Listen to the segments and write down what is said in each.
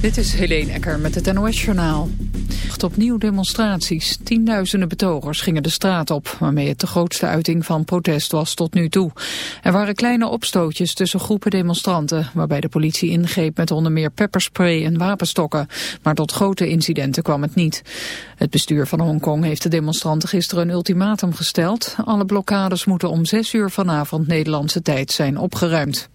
Dit is Helene Ecker met het NOS-journaal. Opnieuw demonstraties. Tienduizenden betogers gingen de straat op, waarmee het de grootste uiting van protest was tot nu toe. Er waren kleine opstootjes tussen groepen demonstranten, waarbij de politie ingreep met onder meer pepperspray en wapenstokken. Maar tot grote incidenten kwam het niet. Het bestuur van Hongkong heeft de demonstranten gisteren een ultimatum gesteld. Alle blokkades moeten om zes uur vanavond Nederlandse tijd zijn opgeruimd.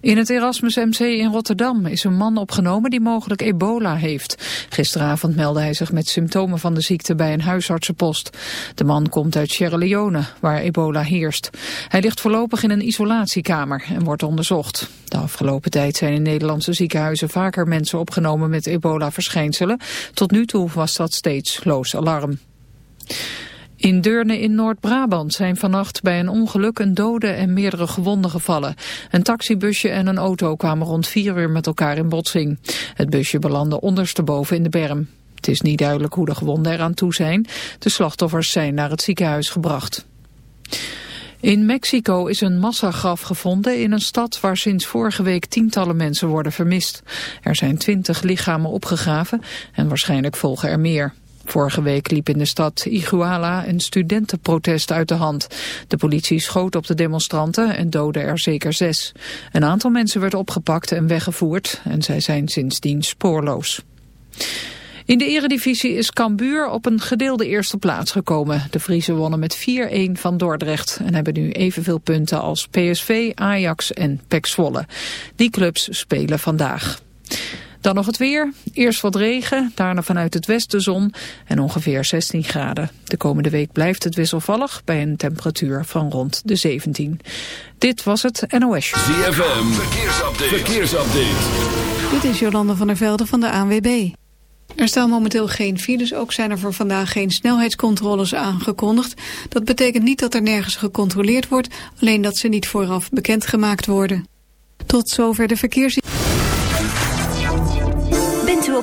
In het Erasmus MC in Rotterdam is een man opgenomen die mogelijk ebola heeft. Gisteravond meldde hij zich met symptomen van de ziekte bij een huisartsenpost. De man komt uit Sierra Leone, waar ebola heerst. Hij ligt voorlopig in een isolatiekamer en wordt onderzocht. De afgelopen tijd zijn in Nederlandse ziekenhuizen vaker mensen opgenomen met ebola-verschijnselen. Tot nu toe was dat steeds loos alarm. In Deurne in Noord-Brabant zijn vannacht bij een ongeluk een dode en meerdere gewonden gevallen. Een taxibusje en een auto kwamen rond vier uur met elkaar in botsing. Het busje belandde ondersteboven in de berm. Het is niet duidelijk hoe de gewonden eraan toe zijn. De slachtoffers zijn naar het ziekenhuis gebracht. In Mexico is een massagraf gevonden in een stad waar sinds vorige week tientallen mensen worden vermist. Er zijn twintig lichamen opgegraven en waarschijnlijk volgen er meer. Vorige week liep in de stad Iguala een studentenprotest uit de hand. De politie schoot op de demonstranten en doodde er zeker zes. Een aantal mensen werd opgepakt en weggevoerd en zij zijn sindsdien spoorloos. In de eredivisie is Cambuur op een gedeelde eerste plaats gekomen. De Friese wonnen met 4-1 van Dordrecht en hebben nu evenveel punten als PSV, Ajax en PEC Zwolle. Die clubs spelen vandaag. Dan nog het weer. Eerst wat regen, daarna vanuit het westen zon en ongeveer 16 graden. De komende week blijft het wisselvallig bij een temperatuur van rond de 17. Dit was het NOS. ZFM, verkeersupdate. verkeersupdate. Dit is Jolande van der Velde van de ANWB. Er staan momenteel geen files, ook zijn er voor vandaag geen snelheidscontroles aangekondigd. Dat betekent niet dat er nergens gecontroleerd wordt, alleen dat ze niet vooraf bekendgemaakt worden. Tot zover de verkeers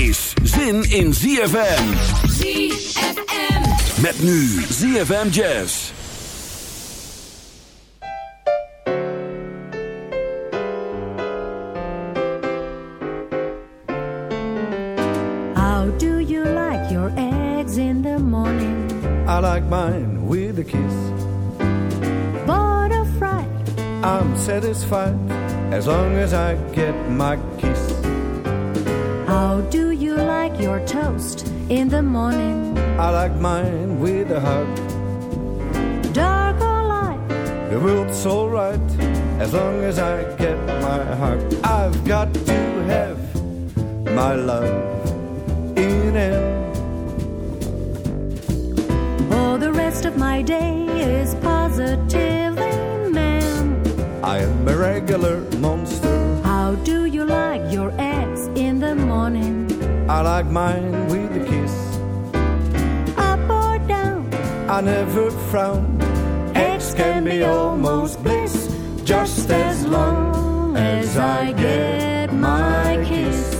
Is zin in ZFM. ZFM. Met nu ZFM Jazz. How do you like your eggs in the morning? I like mine with a kiss. Bored or fried? I'm satisfied as long as I get my kiss. How do you like your toast in the morning? I like mine with a hug. Dark or light? The world's alright as long as I get my hug. I've got to have my love in it. Oh, the rest of my day is positively man. I am a regular monster. How do you like your eggs in the morning? I like mine with a kiss. Up or down? I never frown. Eggs can be almost bliss, just as long as I get my kiss.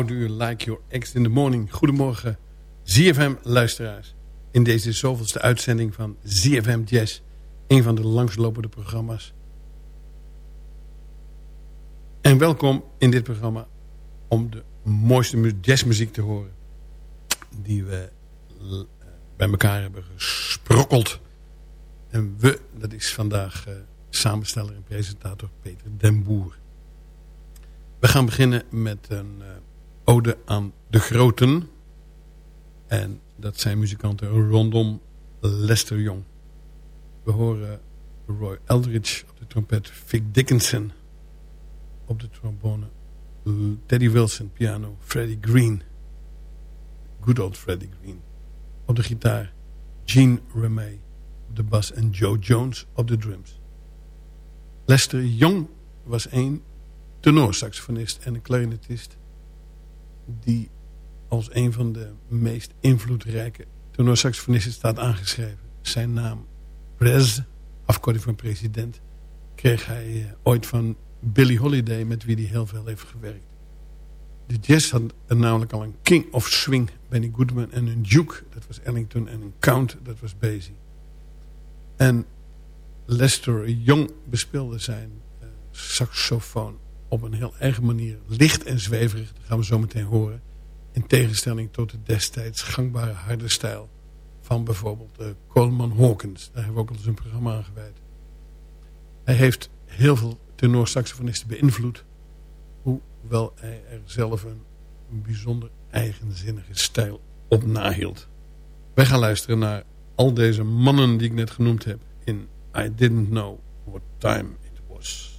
How do you like your eggs in the morning? Goedemorgen, ZFM-luisteraars. In deze zoveelste uitzending van ZFM Jazz. Een van de langslopende programma's. En welkom in dit programma om de mooiste mu- jazzmuziek te horen. Die we l- bij elkaar hebben gesprokkeld. En we, dat is vandaag eh, samensteller en presentator Peter den Boer. We gaan beginnen met een eh, ode aan de groten. En dat zijn muzikanten rondom Lester Young. We horen Roy Eldridge op de trompet, Vic Dickinson op de trombone, Teddy Wilson piano, Freddie Green, good old Freddie Green op de gitaar, Gene Remey op de bas en Joe Jones op de drums. Lester Young was een tenorsaxofonist en een clarinetist die als een van de meest invloedrijke tenorsaxofonisten staat aangeschreven. Zijn naam Prez, afkorting van president, kreeg hij eh, ooit van Billie Holiday, met wie hij heel veel heeft gewerkt. De jazz had namelijk al een king of swing, Benny Goodman, en een duke, dat was Ellington, en een count, dat was Basie. En Lester Young bespeelde zijn eh, saxofoon op een heel eigen manier. Licht en zweverig, dat gaan we zo meteen horen. In tegenstelling tot de destijds gangbare harde stijl van bijvoorbeeld uh, Coleman Hawkins. Daar hebben we ook al eens een programma aan gewijd. Hij heeft heel veel tenorsaxofonisten beïnvloed. Hoewel hij er zelf een, een bijzonder eigenzinnige stijl op nahield. Wij gaan luisteren naar al deze mannen die ik net genoemd heb in I Didn't Know What Time It Was.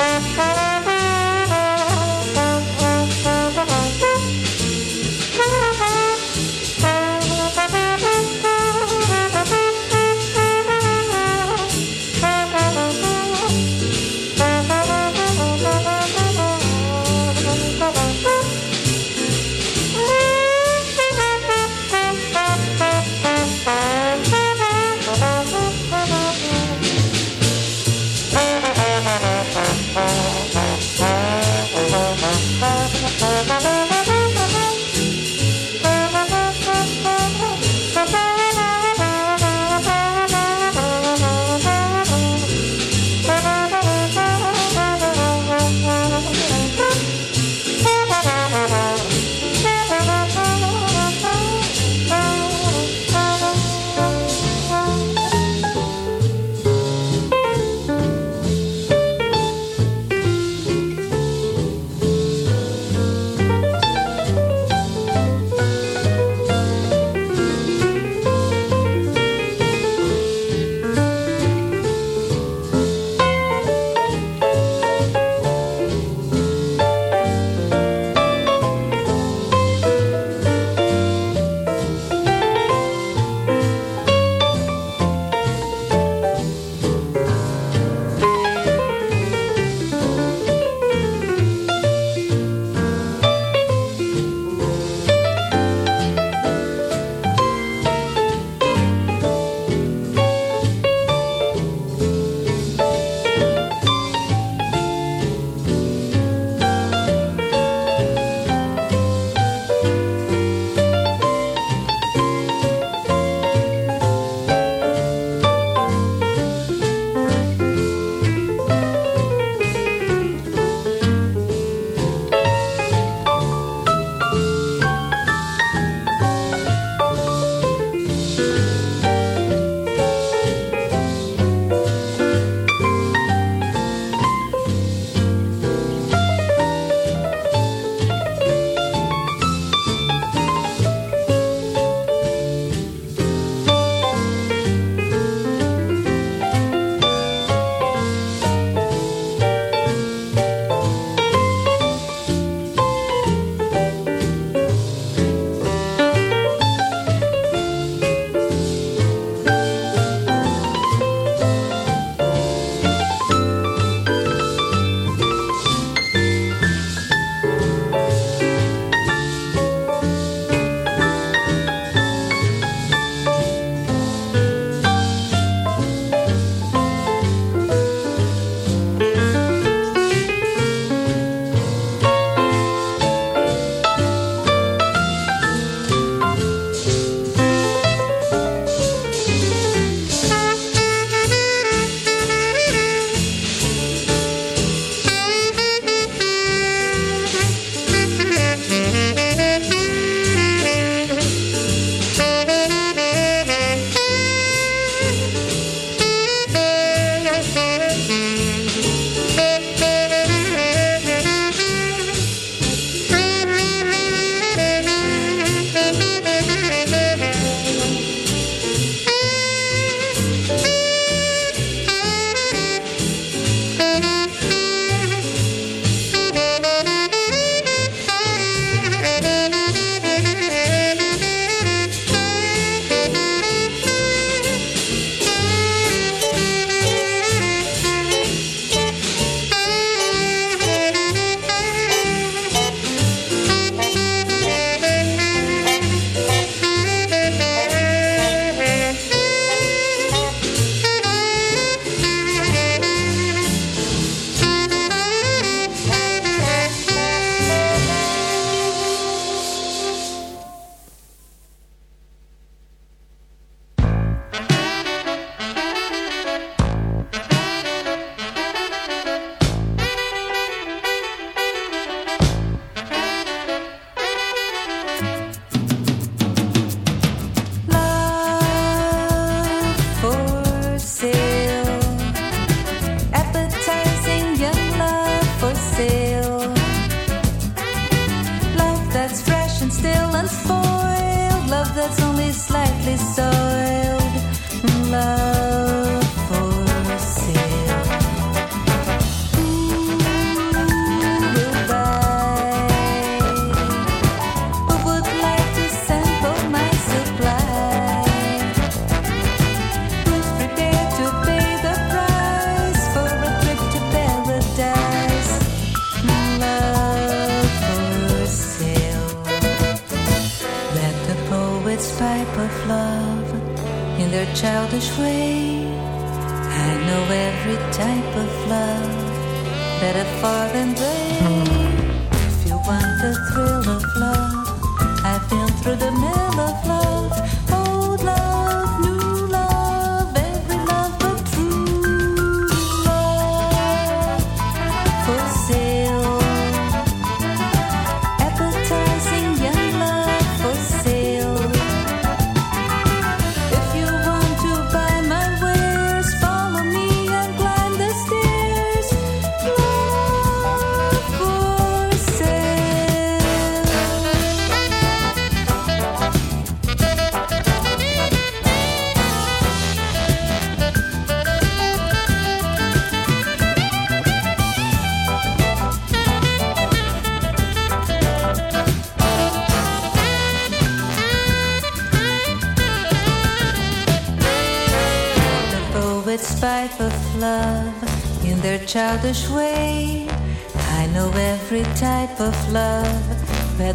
Thank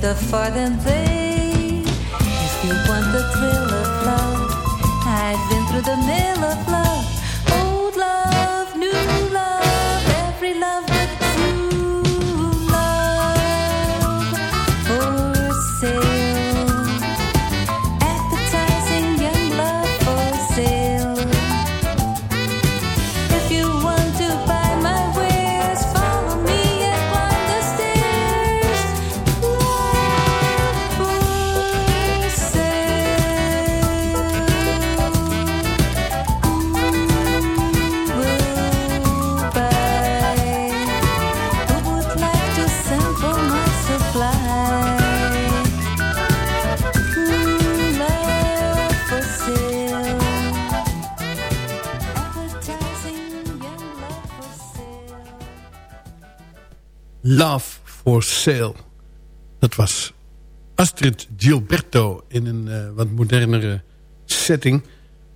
the farthing Love for Sale. Dat was Astrid Gilberto in een eh, wat modernere setting.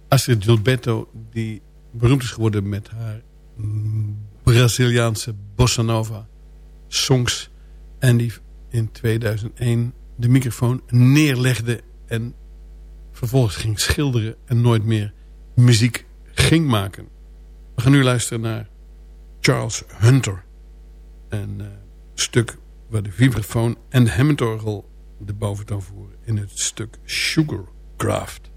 Astrid Gilberto die beroemd is geworden met haar Braziliaanse bossa nova songs. En die in 2001 de microfoon neerlegde en vervolgens ging schilderen en nooit meer muziek ging maken. We gaan nu luisteren naar Charles Hunter een eh, stuk waar de vibrafoon en de hemmendorgel de boventoon voeren in het stuk Sugarcraft.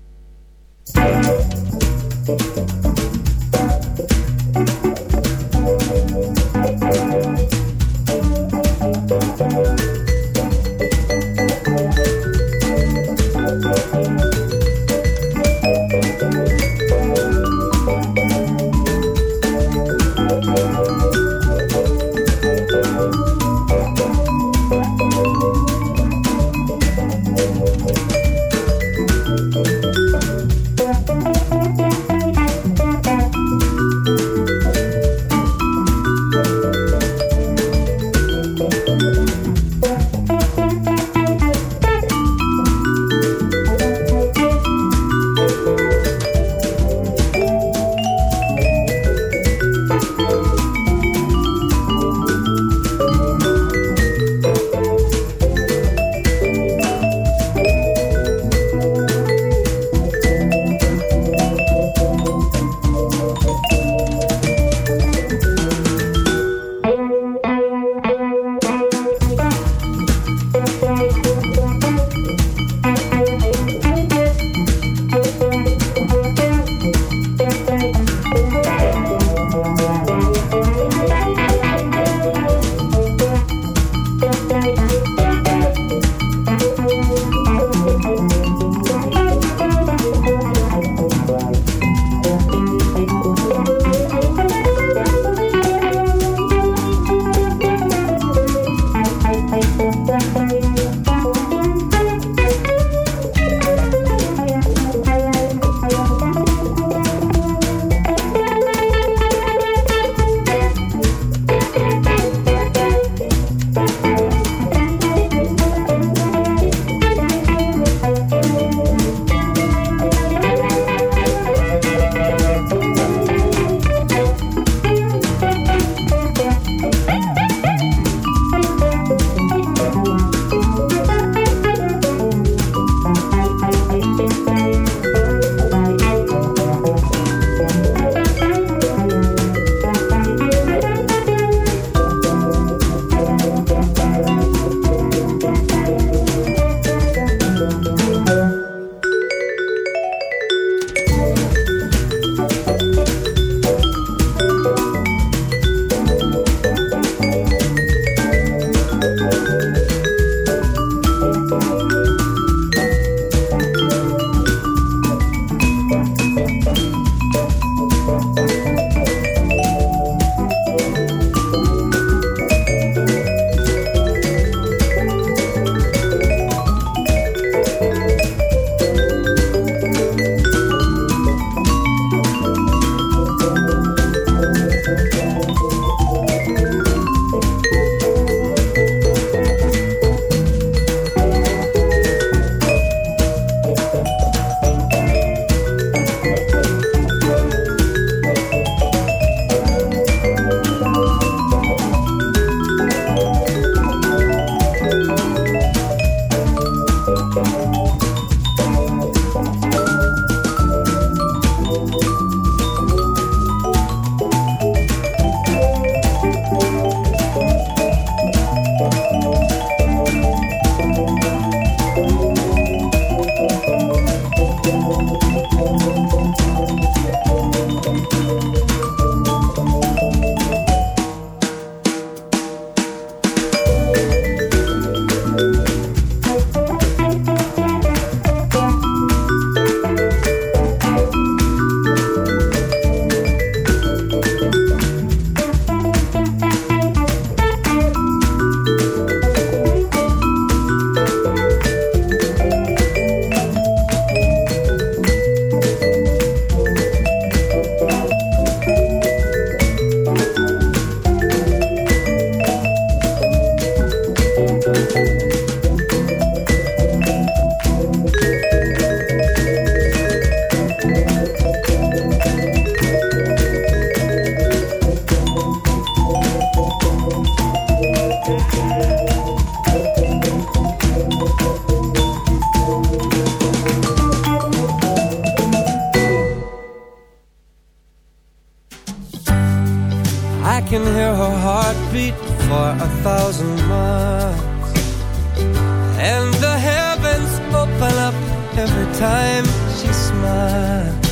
time she smiled.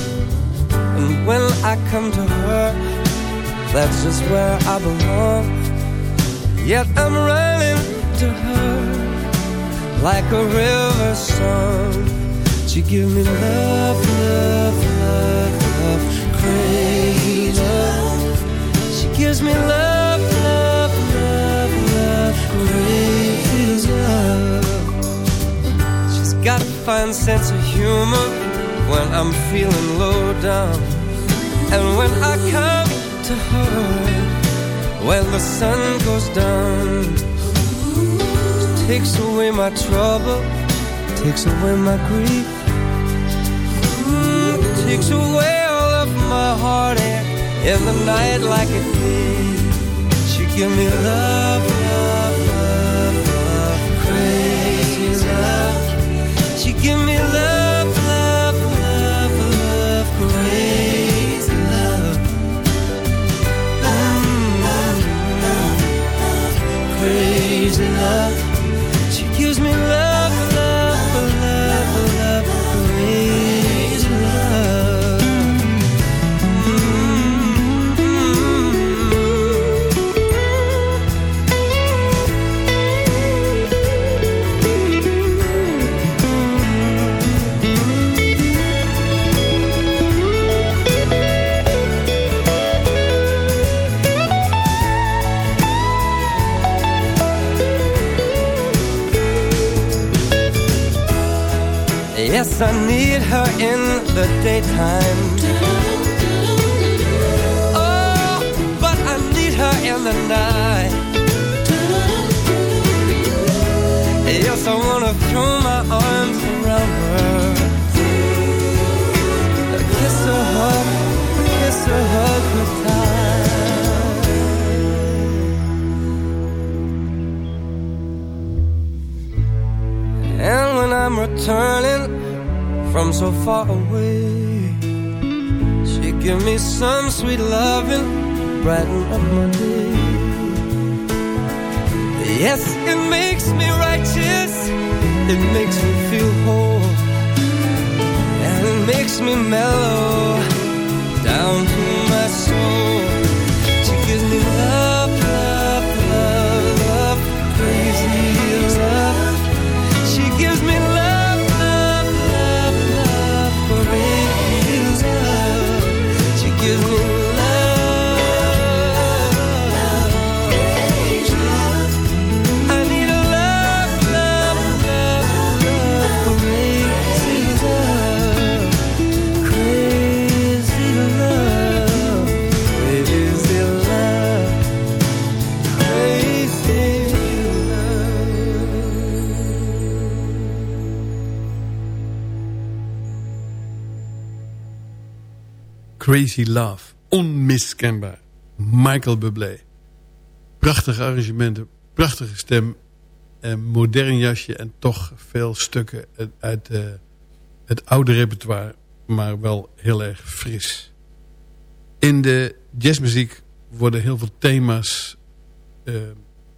And when I come to her That's just where I belong. Yet I'm running to her Like a river song. She give me love, love, love, love Crazy. Love She gives me love, love, love, love Crazy. love fine sense of humor when I'm feeling low down. And when I come to her, when the sun goes down, she takes away my trouble, takes away my grief, mm, takes away all of my heartache in the night like a thief. She give me love crazy love. Cause I need her in the daytime. Oh, but I need her in the night. Yes, I wanna throw my arms around her. Kiss her, hug, kiss her, hug her tight. And when I'm returning from so far away. She give me some sweet loving, brighten up my day. Yes, it makes me righteous, it makes me feel whole, and it makes me mellow down to my soul. She gives me love Crazy Love. Onmiskenbaar. Michael Bublé. Prachtige arrangementen, prachtige stem. Een modern jasje en toch veel stukken uit eh, het oude repertoire. Maar wel heel erg fris. In de jazzmuziek worden heel veel thema's eh,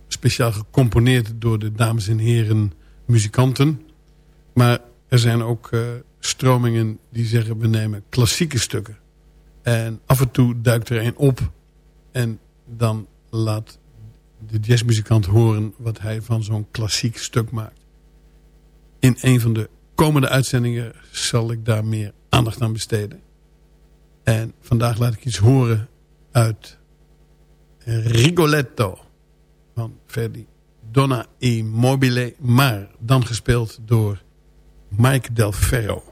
speciaal gecomponeerd door de dames en heren muzikanten. Maar er zijn ook eh, stromingen die zeggen we nemen klassieke stukken. En af en toe duikt er een op. En dan laat de jazzmuzikant horen wat hij van zo'n klassiek stuk maakt. In een van de komende uitzendingen zal ik daar meer aandacht aan besteden. En vandaag laat ik iets horen uit Rigoletto van Verdi. Donna e Mobile, maar dan gespeeld door Mike Del Ferro.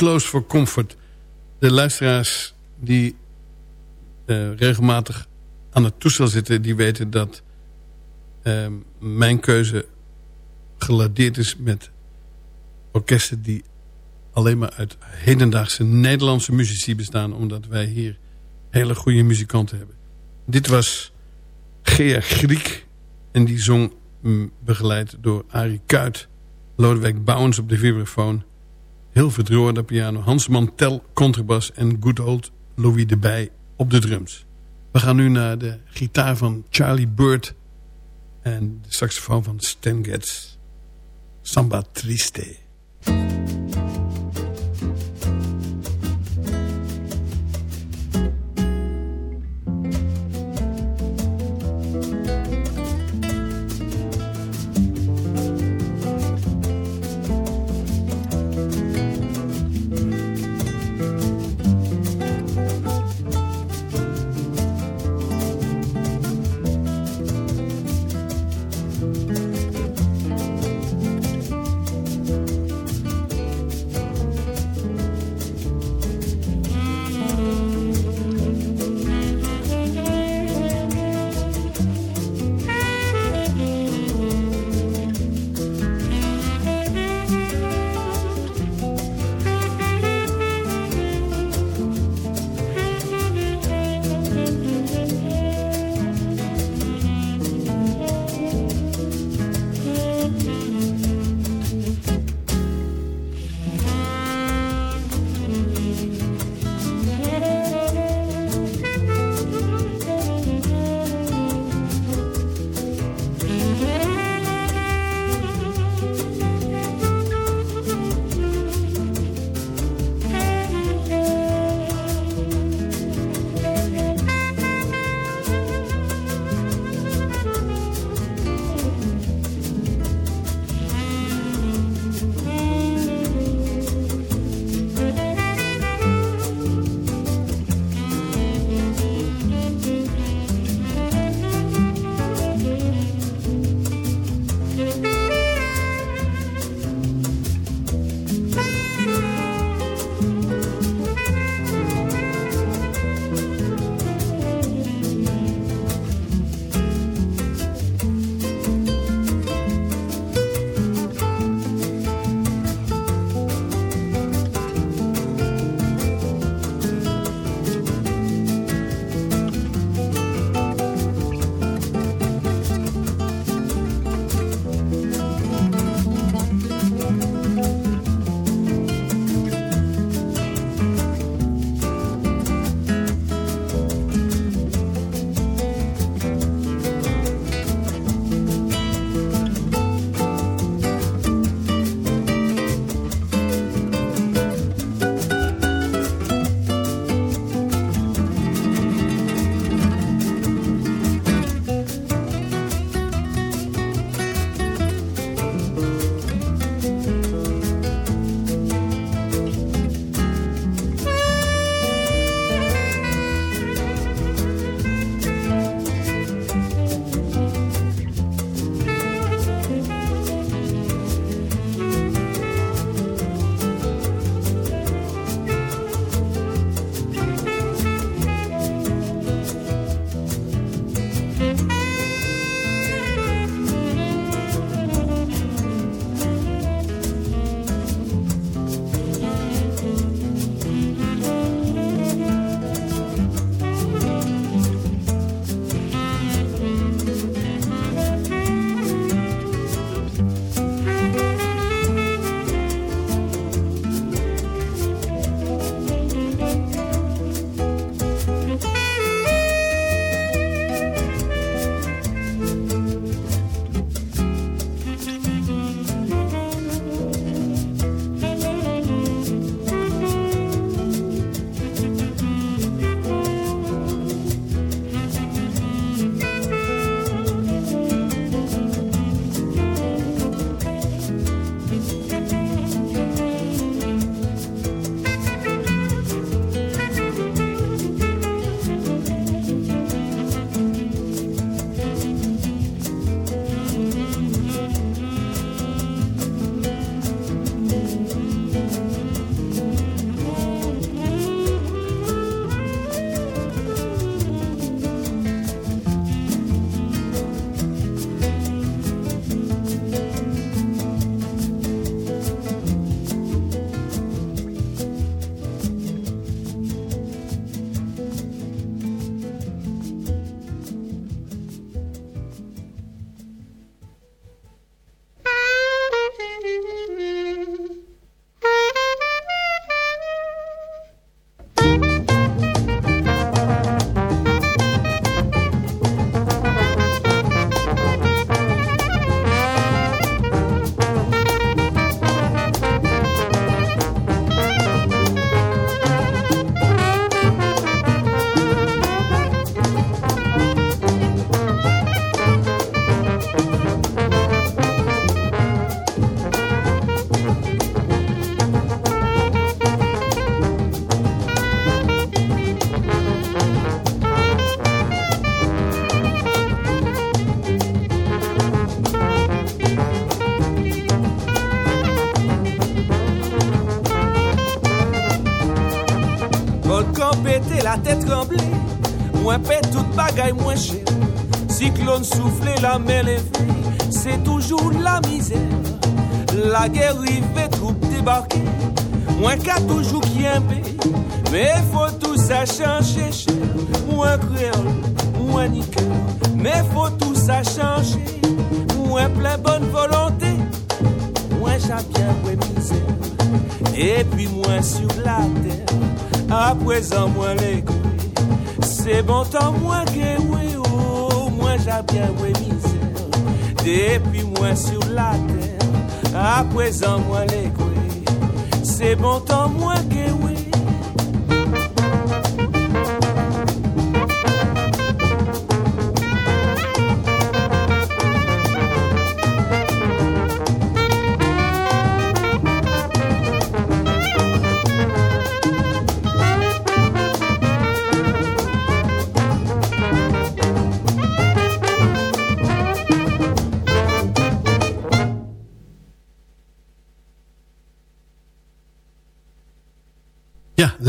loos voor Comfort. De luisteraars die eh, regelmatig aan het toestel zitten... die weten dat ehm, mijn keuze geladeerd is met orkesten... die alleen maar uit hedendaagse Nederlandse muzici bestaan... omdat wij hier hele goede muzikanten hebben. Dit was Gea Griek en die zong mm, begeleid door Arie Kuit... Lodewijk Bouwens op de vibrafoon... Heel verdroorde piano. Hans Mantel, contrabas en good old Louis de Bij op de drums. We gaan nu naar de gitaar van Charlie Bird en de saxofoon van Stan Getz. Samba Triste. La tête tremblée Mwen pe tout bagay mwen chè Cyclone soufflé la mer levée C'est toujours la misère. La guerre rive troupe débarqué Mwen ka toujours qui aimé Mais faut tout ça changer chè Mwen créole, mwen ni cœur Mais faut tout ça changer Mwen plein bonne volonté Mwen j'abien mwen misère. Et puis mwen sur la terre À présent mwen l'égout Se bon tan mwen ke we o Mwen jabyen we mizer Depi mwen sur la ter A prezan mwen le kwe Se bon tan mwen we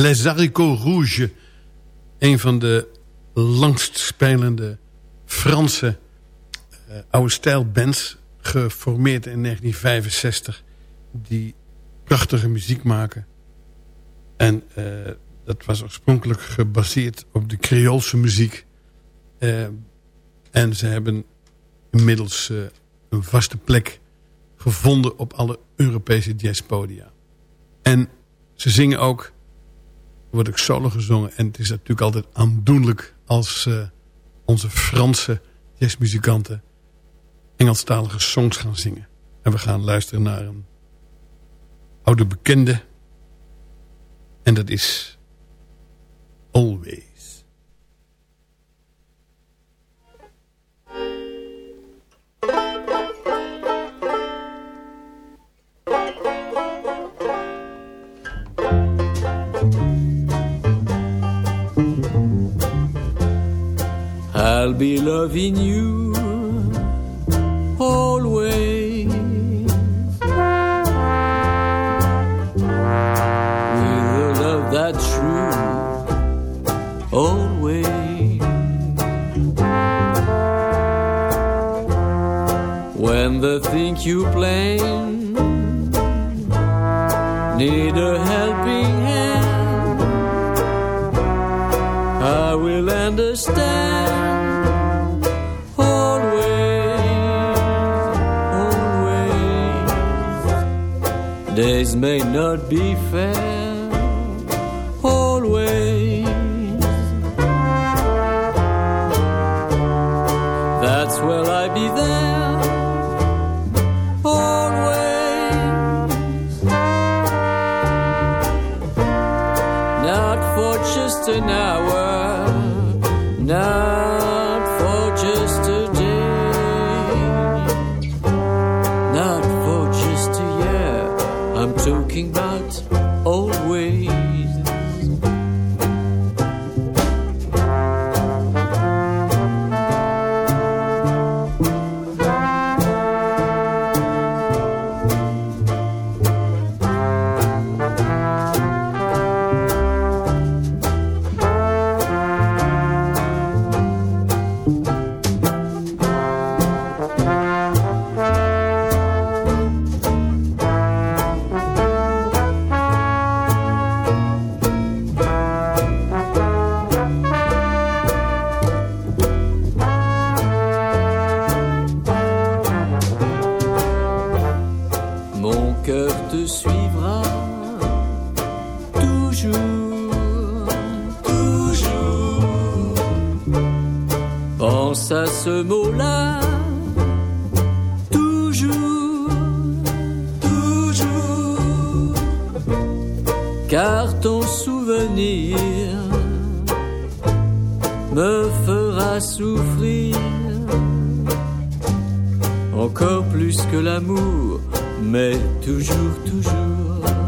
Les Haricots Rouges. Een van de langst spelende Franse uh, oude stijlbands. Geformeerd in 1965. Die prachtige muziek maken. En uh, dat was oorspronkelijk gebaseerd op de Creoolse muziek. Uh, en ze hebben inmiddels een vaste plek gevonden op alle Europese jazzpodia. En ze zingen ook wordt ook solo gezongen. En het is natuurlijk altijd aandoenlijk als uh, onze Franse jazzmuzikanten Engelstalige songs gaan zingen. En we gaan luisteren naar een oude bekende. En dat is Always. I'll be loving you always. With a love that's true always. When the thing you plan need a helping hand I will understand Days may not be fair always. That's where I be there always. Not for just an hour, souffrir encore plus que l'amour, mais toujours, toujours.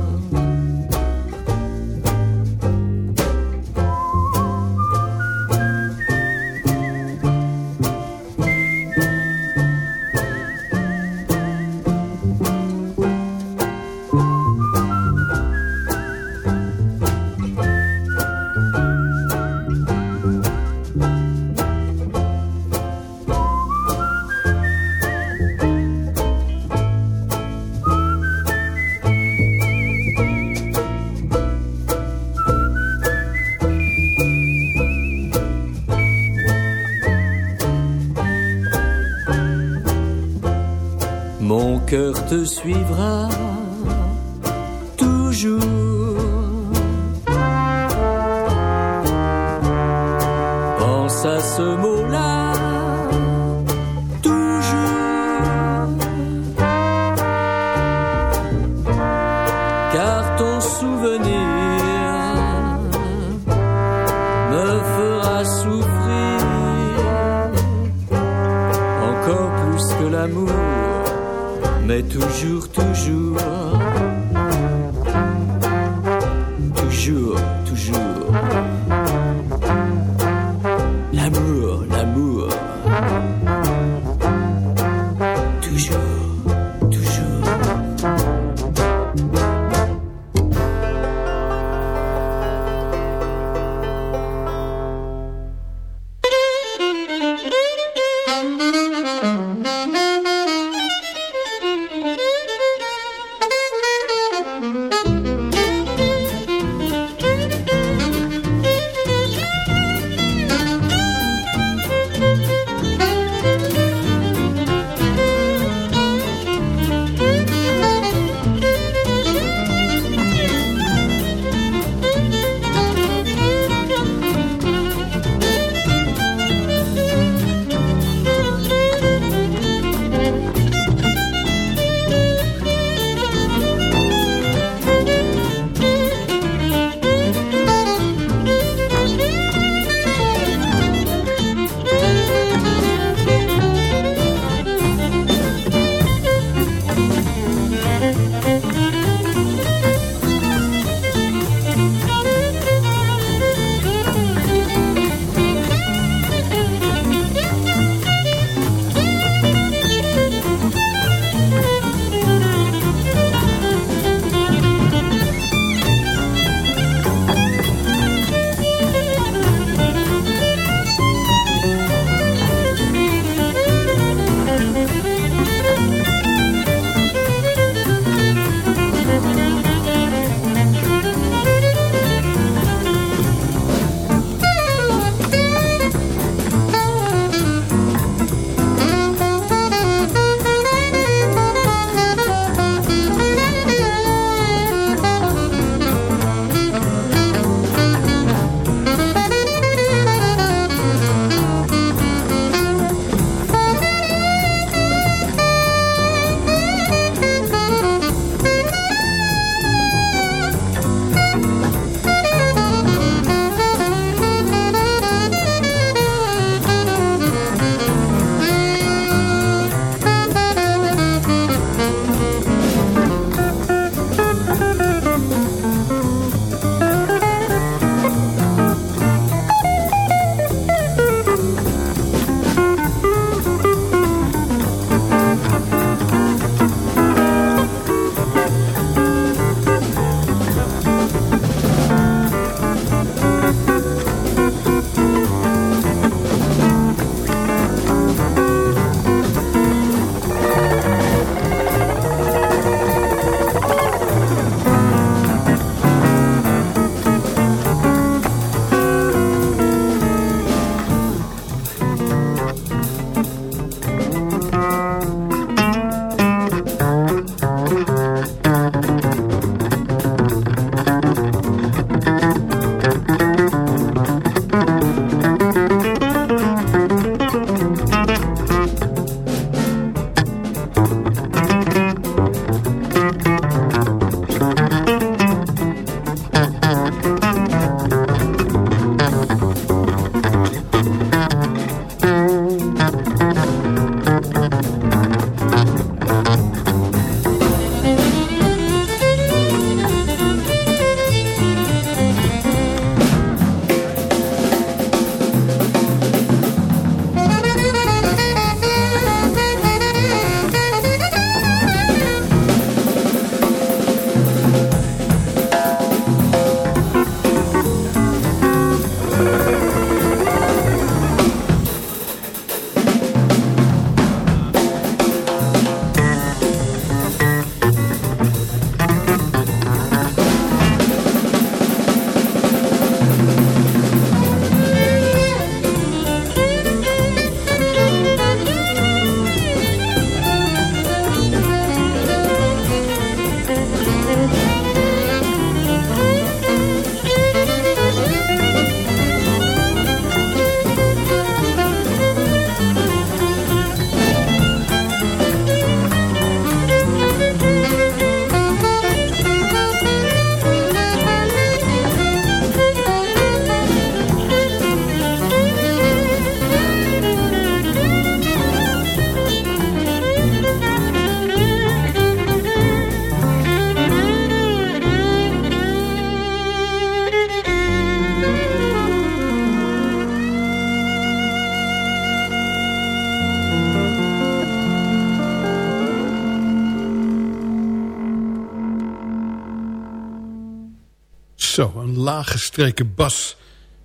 Laaggestreken bas.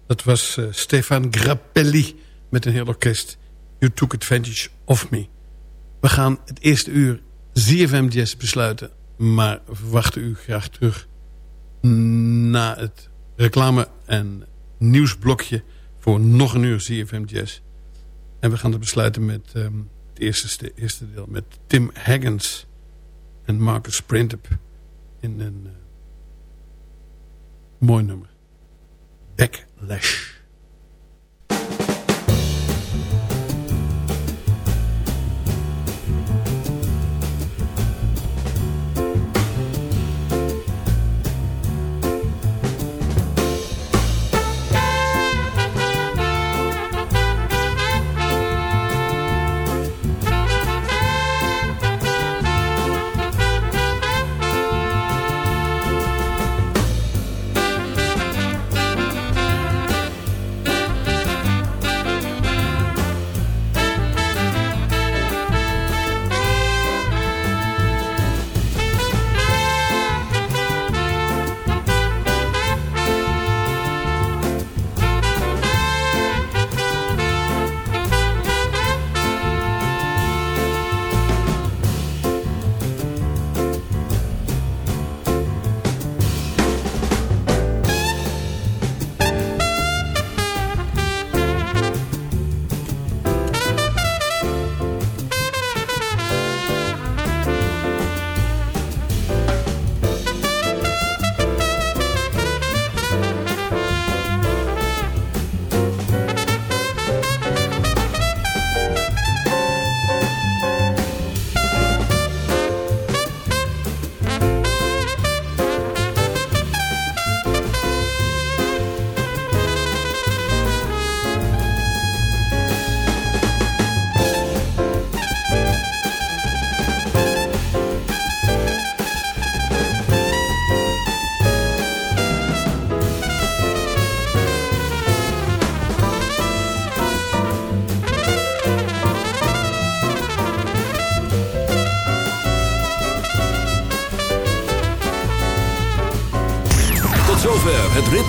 Dat was uh, Stefan Grappelli met een heel orkest. You took advantage of me. We gaan het eerste uur ZFM Jazz besluiten. Maar verwachten u graag terug na het reclame- en nieuwsblokje... voor nog een uur ZFM Jazz. En we gaan het besluiten met um, het eerste, eerste deel... met Tim Haggins en Marcus Sprintup in een... Mooi nummer. Backlash.